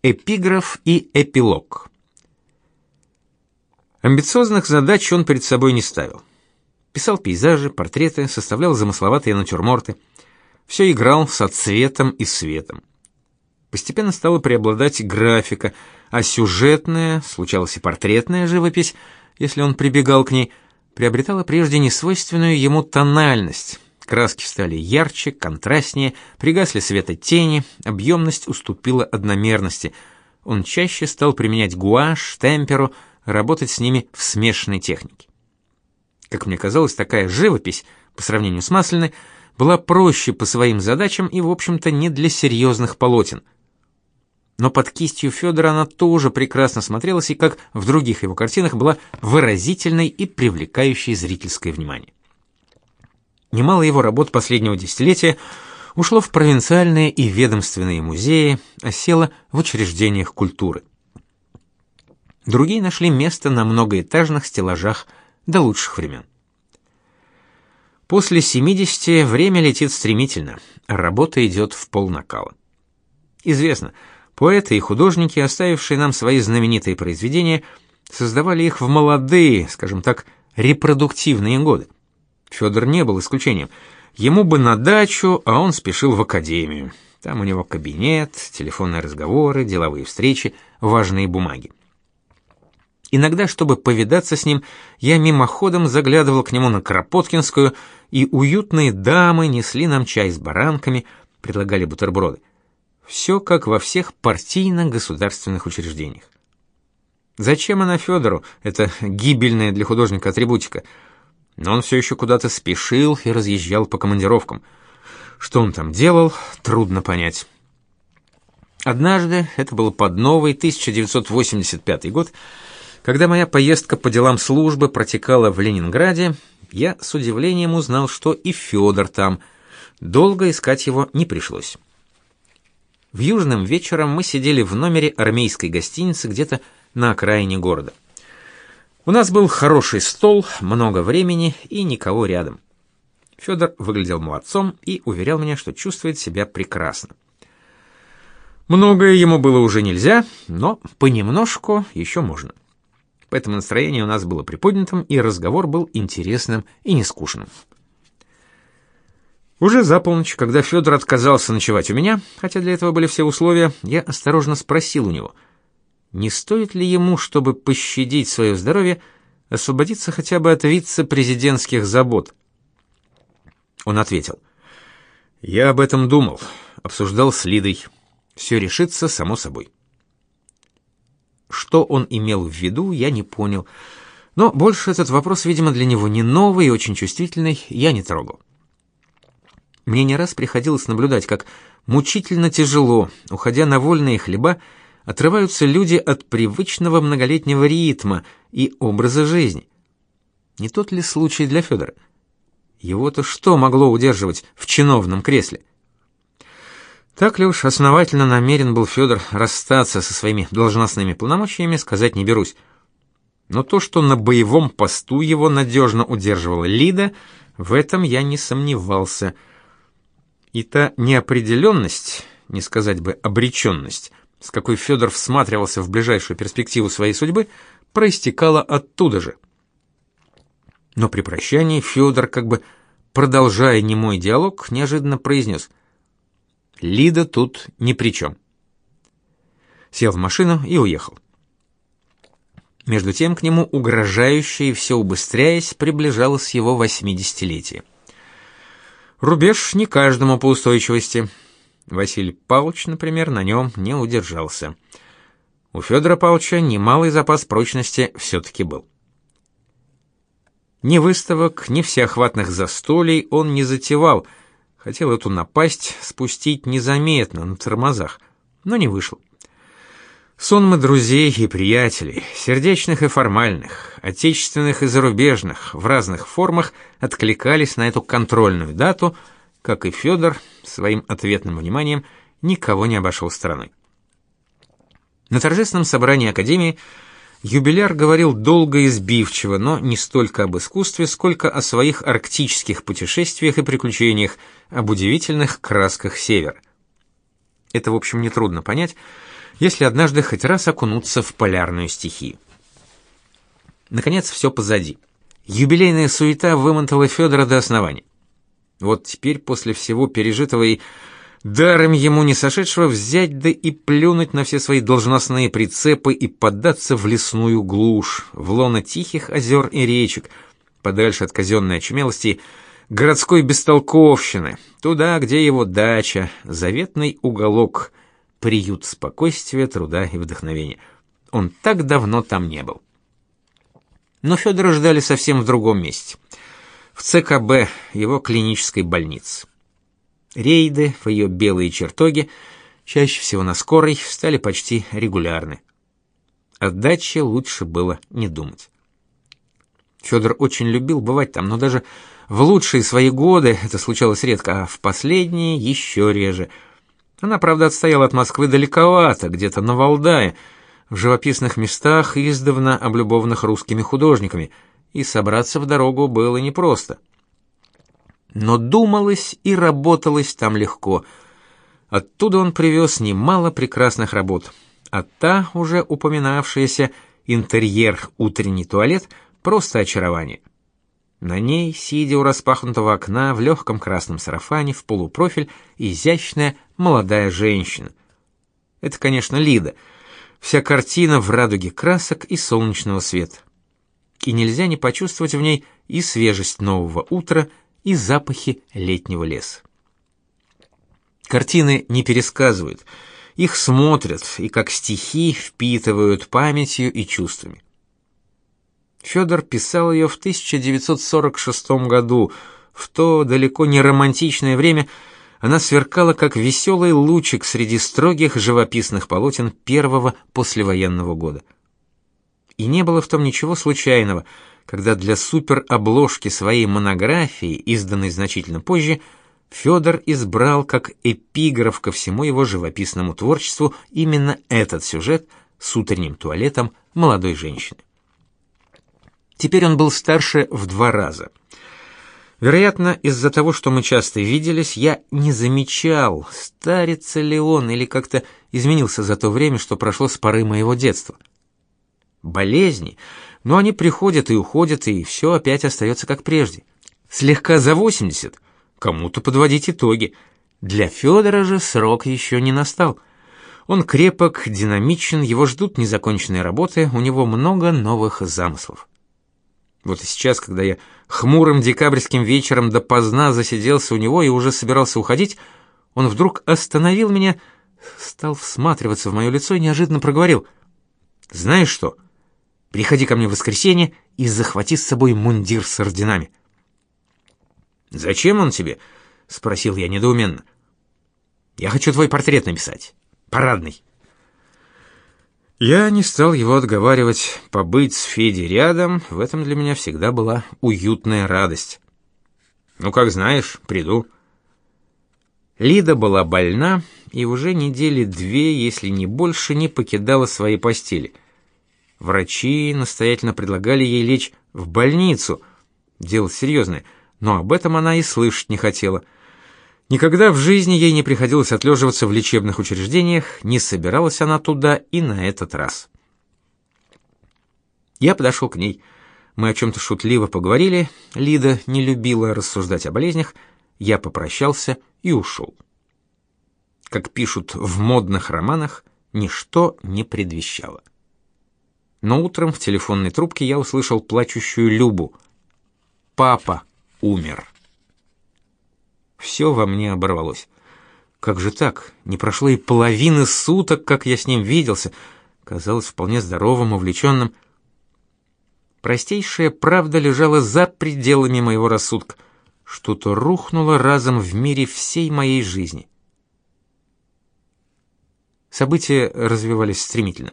Эпиграф и эпилог. Амбициозных задач он перед собой не ставил. Писал пейзажи, портреты, составлял замысловатые натюрморты. Все играл со цветом и светом. Постепенно стала преобладать графика, а сюжетная, случалась и портретная живопись, если он прибегал к ней, приобретала прежде несвойственную ему тональность, Краски стали ярче, контрастнее, пригасли света тени, объемность уступила одномерности. Он чаще стал применять гуашь, темперу, работать с ними в смешанной технике. Как мне казалось, такая живопись, по сравнению с масляной, была проще по своим задачам и, в общем-то, не для серьезных полотен. Но под кистью Федора она тоже прекрасно смотрелась и, как в других его картинах, была выразительной и привлекающей зрительское внимание. Немало его работ последнего десятилетия ушло в провинциальные и ведомственные музеи, осело в учреждениях культуры. Другие нашли место на многоэтажных стеллажах до лучших времен. После 70 время летит стремительно, а работа идет в полнакала. Известно, поэты и художники, оставившие нам свои знаменитые произведения, создавали их в молодые, скажем так, репродуктивные годы. Федор не был исключением. Ему бы на дачу, а он спешил в академию. Там у него кабинет, телефонные разговоры, деловые встречи, важные бумаги. Иногда, чтобы повидаться с ним, я мимоходом заглядывал к нему на Кропоткинскую, и уютные дамы несли нам чай с баранками, предлагали бутерброды. Все как во всех партийно-государственных учреждениях. Зачем она Федору, это гибельная для художника атрибутика – но он все еще куда-то спешил и разъезжал по командировкам. Что он там делал, трудно понять. Однажды, это было под новый 1985 год, когда моя поездка по делам службы протекала в Ленинграде, я с удивлением узнал, что и Федор там. Долго искать его не пришлось. В южным вечером мы сидели в номере армейской гостиницы где-то на окраине города. У нас был хороший стол, много времени и никого рядом. Федор выглядел молодцом и уверял меня, что чувствует себя прекрасно. Многое ему было уже нельзя, но понемножку еще можно. Поэтому настроение у нас было приподнятым, и разговор был интересным и нескучным. Уже за полночь, когда Федор отказался ночевать у меня, хотя для этого были все условия, я осторожно спросил у него — не стоит ли ему, чтобы пощадить свое здоровье, освободиться хотя бы от вице-президентских забот? Он ответил: "Я об этом думал, обсуждал с Лидой. Все решится само собой". Что он имел в виду, я не понял. Но больше этот вопрос, видимо, для него не новый и очень чувствительный, я не трогал. Мне не раз приходилось наблюдать, как мучительно тяжело, уходя на вольные хлеба, отрываются люди от привычного многолетнего ритма и образа жизни. Не тот ли случай для Федора? Его-то что могло удерживать в чиновном кресле? Так ли уж основательно намерен был Федор расстаться со своими должностными полномочиями, сказать не берусь. Но то, что на боевом посту его надежно удерживала Лида, в этом я не сомневался. И та неопределенность, не сказать бы обреченность, с какой Федор всматривался в ближайшую перспективу своей судьбы, проистекала оттуда же. Но при прощании Федор, как бы продолжая немой диалог, неожиданно произнес «Лида тут ни при чем». Сел в машину и уехал. Между тем к нему угрожающе и все убыстряясь приближалось его восьмидесятилетие. Рубеж не каждому по устойчивости – Василий Павлович, например, на нем не удержался. У Федора Павловича немалый запас прочности все-таки был. Ни выставок, ни всеохватных застолий он не затевал, хотел эту напасть спустить незаметно на тормозах, но не вышло. Сонмы друзей и приятелей, сердечных и формальных, отечественных и зарубежных, в разных формах откликались на эту контрольную дату – как и Федор, своим ответным вниманием никого не обошел стороной. На торжественном собрании Академии юбиляр говорил долго и сбивчиво, но не столько об искусстве, сколько о своих арктических путешествиях и приключениях, об удивительных красках севера. Это, в общем, нетрудно понять, если однажды хоть раз окунуться в полярную стихию. Наконец, все позади. Юбилейная суета вымотала Федора до основания. Вот теперь, после всего пережитого и даром ему не сошедшего, взять да и плюнуть на все свои должностные прицепы и поддаться в лесную глушь, в лоно тихих озер и речек, подальше от казенной очумелости, городской бестолковщины, туда, где его дача, заветный уголок, приют спокойствия, труда и вдохновения. Он так давно там не был. Но Федора ждали совсем в другом месте. В ЦКБ, его клинической больнице. Рейды в ее белые чертоги, чаще всего на скорой, стали почти регулярны. О лучше было не думать. Федор очень любил бывать там, но даже в лучшие свои годы это случалось редко, а в последние еще реже. Она, правда, отстояла от Москвы далековато, где-то на Валдае, в живописных местах, издавна облюбованных русскими художниками, и собраться в дорогу было непросто. Но думалось и работалось там легко. Оттуда он привез немало прекрасных работ, а та, уже упоминавшаяся, интерьер «Утренний туалет» — просто очарование. На ней, сидя у распахнутого окна в легком красном сарафане в полупрофиль, изящная молодая женщина. Это, конечно, Лида — Вся картина в радуге красок и солнечного света. И нельзя не почувствовать в ней и свежесть нового утра, и запахи летнего леса. Картины не пересказывают, их смотрят и как стихи впитывают памятью и чувствами. Федор писал ее в 1946 году, в то далеко не романтичное время, она сверкала как веселый лучик среди строгих живописных полотен первого послевоенного года. И не было в том ничего случайного, когда для суперобложки своей монографии, изданной значительно позже, Федор избрал как эпиграф ко всему его живописному творчеству именно этот сюжет с утренним туалетом молодой женщины. Теперь он был старше в два раза – Вероятно, из-за того, что мы часто виделись, я не замечал, старится ли он или как-то изменился за то время, что прошло с поры моего детства. Болезни, но они приходят и уходят, и все опять остается как прежде. Слегка за 80, кому-то подводить итоги. Для Федора же срок еще не настал. Он крепок, динамичен, его ждут незаконченные работы, у него много новых замыслов. Вот и сейчас, когда я хмурым декабрьским вечером допоздна засиделся у него и уже собирался уходить, он вдруг остановил меня, стал всматриваться в мое лицо и неожиданно проговорил: "Знаешь что? Приходи ко мне в воскресенье и захвати с собой мундир с орденами". "Зачем он тебе?" спросил я недоуменно. "Я хочу твой портрет написать. Парадный". Я не стал его отговаривать, побыть с Федей рядом, в этом для меня всегда была уютная радость. Ну, как знаешь, приду. Лида была больна и уже недели две, если не больше, не покидала своей постели. Врачи настоятельно предлагали ей лечь в больницу. Дело серьезное, но об этом она и слышать не хотела. — Никогда в жизни ей не приходилось отлеживаться в лечебных учреждениях, не собиралась она туда и на этот раз. Я подошел к ней. Мы о чем-то шутливо поговорили. Лида не любила рассуждать о болезнях. Я попрощался и ушел. Как пишут в модных романах, ничто не предвещало. Но утром в телефонной трубке я услышал плачущую Любу. «Папа умер». Все во мне оборвалось. Как же так? Не прошло и половины суток, как я с ним виделся. Казалось вполне здоровым, увлеченным. Простейшая правда лежала за пределами моего рассудка. Что-то рухнуло разом в мире всей моей жизни. События развивались стремительно.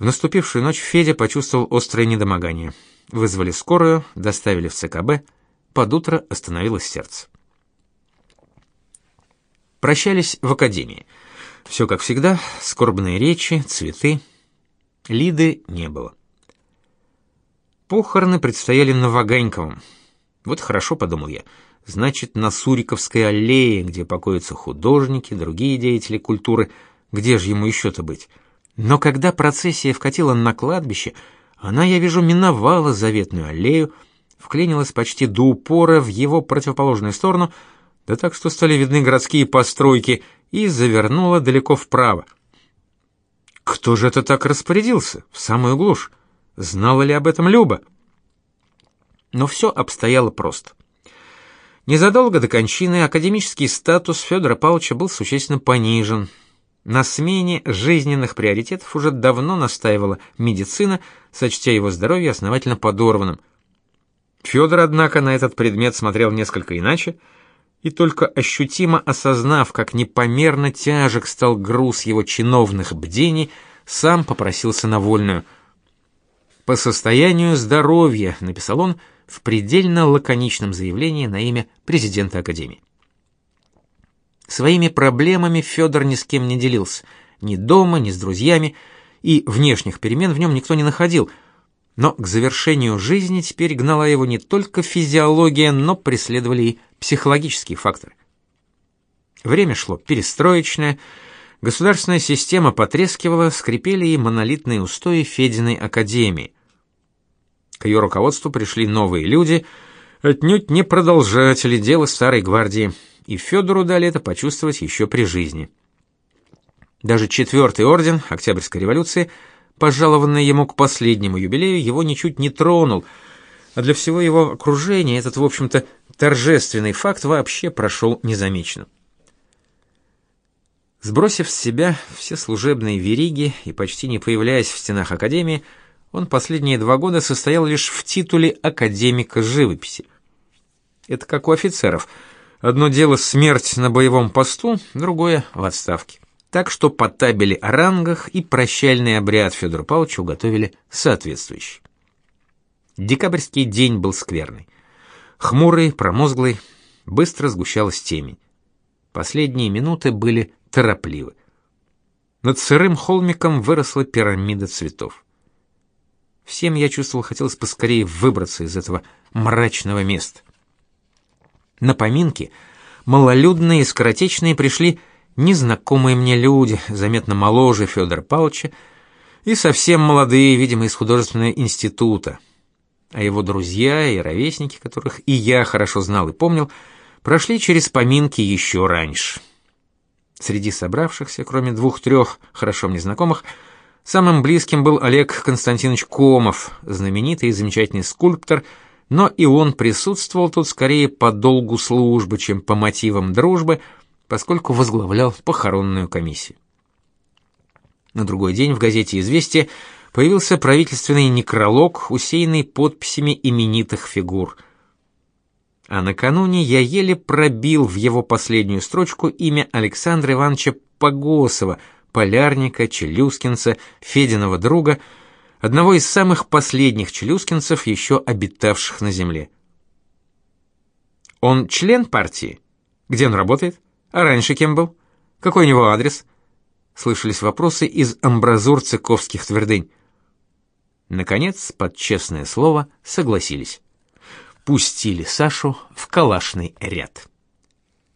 В наступившую ночь Федя почувствовал острое недомогание. Вызвали скорую, доставили в ЦКБ. Под утро остановилось сердце. Прощались в академии. Все как всегда, скорбные речи, цветы. Лиды не было. Похороны предстояли на Ваганьковом. Вот хорошо, подумал я. значит, на Суриковской аллее, где покоятся художники, другие деятели культуры. Где же ему еще-то быть? Но когда процессия вкатила на кладбище, она, я вижу, миновала заветную аллею, вклинилась почти до упора в его противоположную сторону, да так что стали видны городские постройки, и завернула далеко вправо. Кто же это так распорядился, в самую глушь? Знала ли об этом Люба? Но все обстояло просто. Незадолго до кончины академический статус Федора Павловича был существенно понижен. На смене жизненных приоритетов уже давно настаивала медицина, сочтя его здоровье основательно подорванным. Федор, однако, на этот предмет смотрел несколько иначе, и только ощутимо осознав, как непомерно тяжек стал груз его чиновных бдений, сам попросился на вольную. «По состоянию здоровья», — написал он, — в предельно лаконичном заявлении на имя президента Академии. Своими проблемами Федор ни с кем не делился, ни дома, ни с друзьями, и внешних перемен в нем никто не находил, но к завершению жизни теперь гнала его не только физиология, но преследовали и психологические факторы. Время шло перестроечное, государственная система потрескивала, скрипели и монолитные устои Фединой академии. К ее руководству пришли новые люди, отнюдь не продолжатели дела старой гвардии, и Федору дали это почувствовать еще при жизни. Даже четвертый орден Октябрьской революции, пожалованный ему к последнему юбилею, его ничуть не тронул, а для всего его окружения этот, в общем-то, торжественный факт вообще прошел незамеченным. Сбросив с себя все служебные вериги и почти не появляясь в стенах академии, он последние два года состоял лишь в титуле академика живописи. Это как у офицеров. Одно дело смерть на боевом посту, другое в отставке. Так что по табели о рангах и прощальный обряд Федору Павловичу готовили соответствующий. Декабрьский день был скверный. Хмурый, промозглый, быстро сгущалась темень. Последние минуты были торопливы. Над сырым холмиком выросла пирамида цветов. Всем я чувствовал, хотелось поскорее выбраться из этого мрачного места. На поминки малолюдные и скоротечные пришли незнакомые мне люди, заметно моложе Федора Павловича, и совсем молодые, видимо, из художественного института. А его друзья и ровесники, которых и я хорошо знал и помнил, прошли через поминки еще раньше. Среди собравшихся, кроме двух-трех хорошо мне знакомых, Самым близким был Олег Константинович Комов, знаменитый и замечательный скульптор, но и он присутствовал тут скорее по долгу службы, чем по мотивам дружбы, поскольку возглавлял похоронную комиссию. На другой день в газете «Известия» появился правительственный некролог, усеянный подписями именитых фигур. А накануне я еле пробил в его последнюю строчку имя Александра Ивановича Погосова – полярника, челюскинца, Фединого друга, одного из самых последних челюскинцев, еще обитавших на земле. Он член партии? Где он работает? А раньше кем был? Какой у него адрес? Слышались вопросы из амбразур цыковских твердынь. Наконец, под честное слово, согласились. Пустили Сашу в калашный ряд.